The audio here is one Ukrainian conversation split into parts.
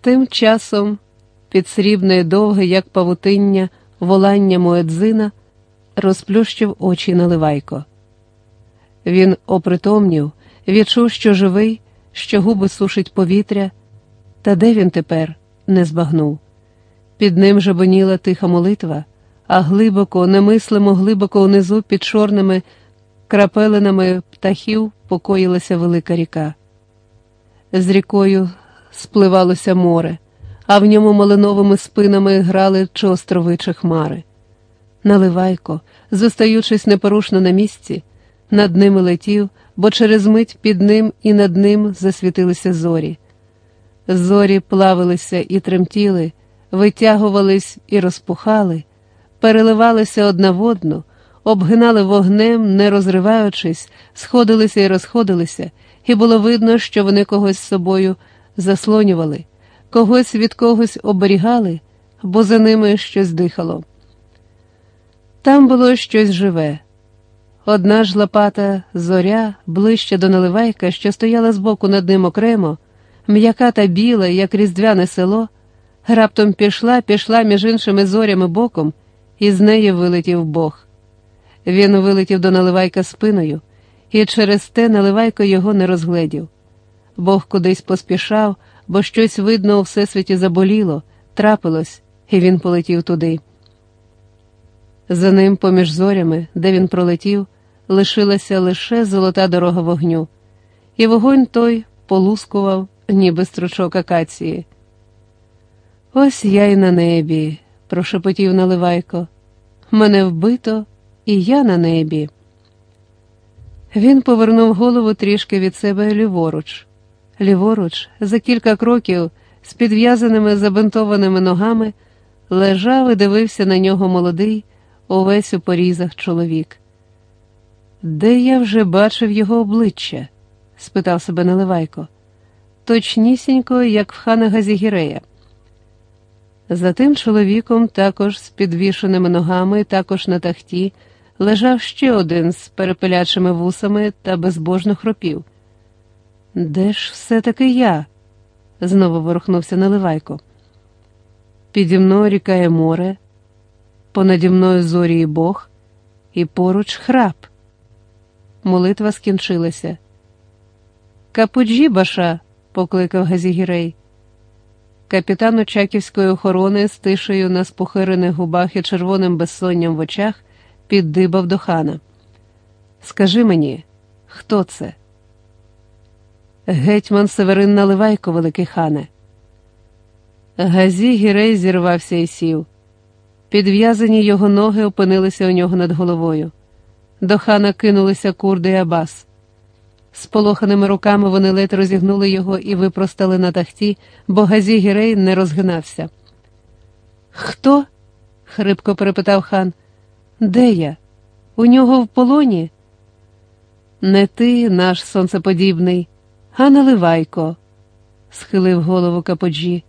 Тим часом під срібне довге, як павутиння, волання Моедзина, розплющив очі наливайко. Він опритомнів, відчув, що живий, що губи сушить повітря, та де він тепер не збагнув. Під ним жабоніла тиха молитва, а глибоко, немислимо глибоко унизу під чорними крапелинами птахів покоїлася велика ріка. З рікою спливалося море, а в ньому малиновими спинами грали чостровичі хмари. Наливайко, зостаючись непорушно на місці, над ними летів, бо через мить під ним і над ним засвітилися зорі. Зорі плавилися і тремтіли, витягувались і розпухали, переливалися одна в одну, обгинали вогнем, не розриваючись, сходилися і розходилися, і було видно, що вони когось з собою заслонювали, когось від когось оберігали, бо за ними щось дихало. Там було щось живе. Одна ж лопата зоря ближче до наливайка, що стояла збоку над ним окремо, м'яка та біла, як різдвяне село, раптом пішла, пішла між іншими зорями боком, і з неї вилетів Бог. Він вилетів до наливайка спиною, і через те наливайко його не розгледів. Бог кудись поспішав, бо щось видно у всесвіті заболіло, трапилось, і він полетів туди. За ним, поміж зорями, де він пролетів, лишилася лише золота дорога вогню, і вогонь той полускував, ніби стручок акації. Ось я й на небі, прошепотів Наливайко. Мене вбито, і я на небі. Він повернув голову трішки від себе ліворуч. Ліворуч, за кілька кроків, з підв'язаними забинтованими ногами, лежав і дивився на нього молодий, увесь у порізах чоловік. Де я вже бачив його обличчя? спитав себе Наливайко. Точнісінько, як в хана Газігірея. За тим чоловіком, також з підвішеними ногами, також на тахті, лежав ще один з перепелячими вусами та безбожно хропів. Де ж все таки я? знову ворухнувся Наливайко. Піді мною рікає море, понаді мною зорі і Бог, і поруч храп. Молитва скінчилася. Капуджі, баша, покликав Газігірей. Капітан Очаківської охорони з тишею на спохирених губах і червоним безсонням в очах піддибав до хана. Скажи мені, хто це? Гетьман Северин Наливайко, великий хане. Газі Гірей зірвався і сів. Підв'язані його ноги опинилися у нього над головою. До хана кинулися курди і абас. Сполоханими руками вони ледь розігнули його і випростали на тахті, бо Газі Гірей не розгинався. Хто? хрипко перепитав хан. Де я? У нього в полоні? Не ти, наш сонцеподібний, а наливайко, схилив голову Каподжі.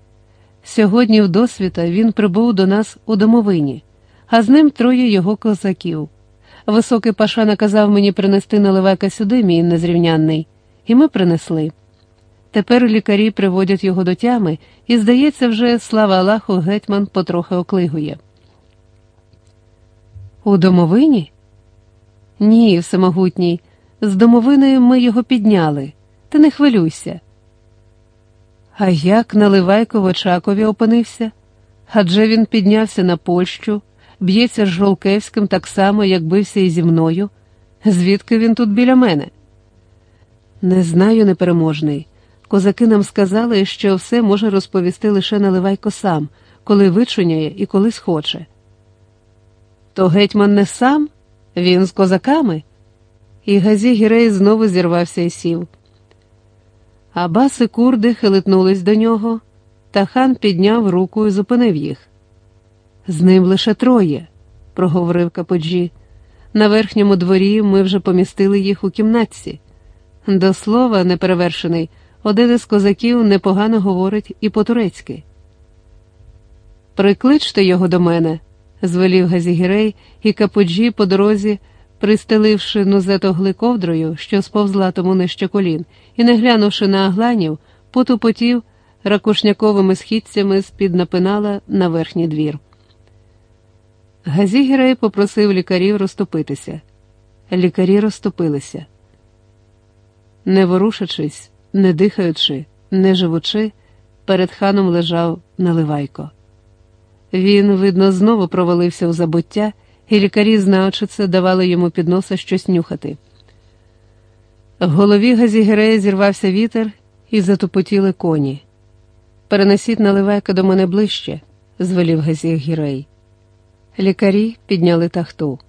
Сьогодні в досвіта він прибув до нас у домовині, а з ним троє його козаків. Високий паша наказав мені принести наливайка сюди, мій незрівнянний, і ми принесли. Тепер лікарі приводять його до тями, і, здається, вже слава Аллаху, гетьман потрохи оклигує. У домовині? Ні, всемогутній. З домовини ми його підняли. Ти не хвилюйся. А як Наливайко в Очакові опинився? Адже він піднявся на Польщу, б'ється з Жолкевським так само, як бився і зі мною. Звідки він тут біля мене? Не знаю, непереможний. Козаки нам сказали, що все може розповісти лише Наливайко сам, коли вичуняє і коли схоче. То гетьман не сам, він з козаками. І Газі Гірей знову зірвався і сів. Абаси курди хилитнулись до нього, та хан підняв руку і зупинив їх. З ним лише троє, проговорив Каподжі. На верхньому дворі ми вже помістили їх у кімнатці. До слова, неперевершений, один із козаків непогано говорить і по-турецьки. Прикличте його до мене, звелів Газігірей, і Каподжі по дорозі, пристеливши нузето ковдрою, що сповзла тому нижче колін, і не глянувши на агланів, потупотів ракушняковими східцями з-під напинала на верхній двір. Газігерей попросив лікарів розступитися. Лікарі розступилися. Не ворушачись, не дихаючи, не живучи, перед ханом лежав наливайко. Він, видно, знову провалився у забуття, і лікарі, знаючи це, давали йому під носа щось нюхати. В голові Газігерея зірвався вітер і затупотіли коні. Перенесіть наливайка до мене ближче, звелів Газігірей. Лікарі підняли тахту.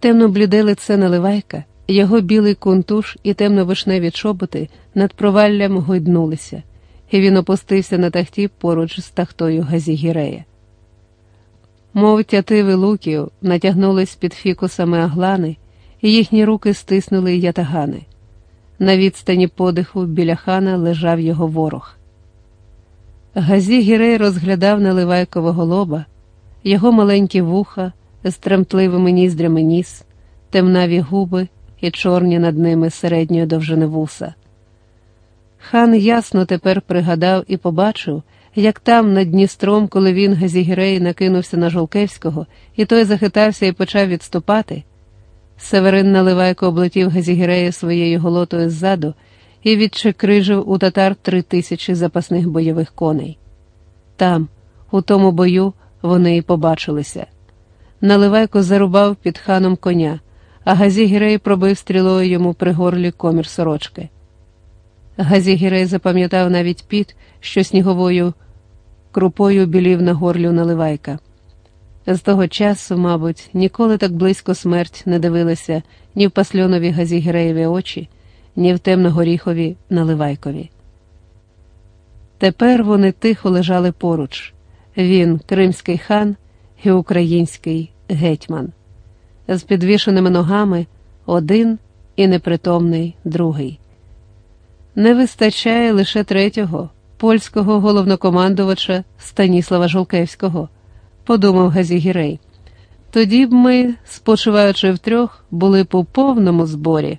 Темно бліде лице наливайка, його білий кунтуш і темно-вишневі чоботи над проваллям гойднулися, і він опустився на тахті поруч з тахтою Газігірея. Мов тятиви луків натягнулись під фікусами аглани, і їхні руки стиснули ятагани. На відстані подиху біля хана лежав його ворог. Газі Гірей розглядав наливайкового лоба, його маленькі вуха з тремтливими ніздрями ніс, темнаві губи і чорні над ними середньої довжини вуса. Хан ясно тепер пригадав і побачив, як там, над Дністром, коли він Газігірей накинувся на Жолкевського, і той захитався і почав відступати. Северин Наливайко облетів Газігірея своєю голотою ззаду і відчекрижив у татар три тисячі запасних бойових коней. Там, у тому бою, вони і побачилися. Наливайко зарубав під ханом коня, а Газігірей пробив стрілою йому при горлі комір сорочки. Газігірей запам'ятав навіть піт, що сніговою крупою білів на горлю наливайка. З того часу, мабуть, ніколи так близько смерть не дивилася ні в пасльонові Газігіреєві очі, ні в темно-горіхові наливайкові. Тепер вони тихо лежали поруч він, кримський хан і український гетьман, з підвішеними ногами один і непритомний другий. Не вистачає лише третього, польського головнокомандувача Станіслава Жолкевського, подумав Газігірей. Тоді б ми, спочиваючи втрьох, були у повному зборі.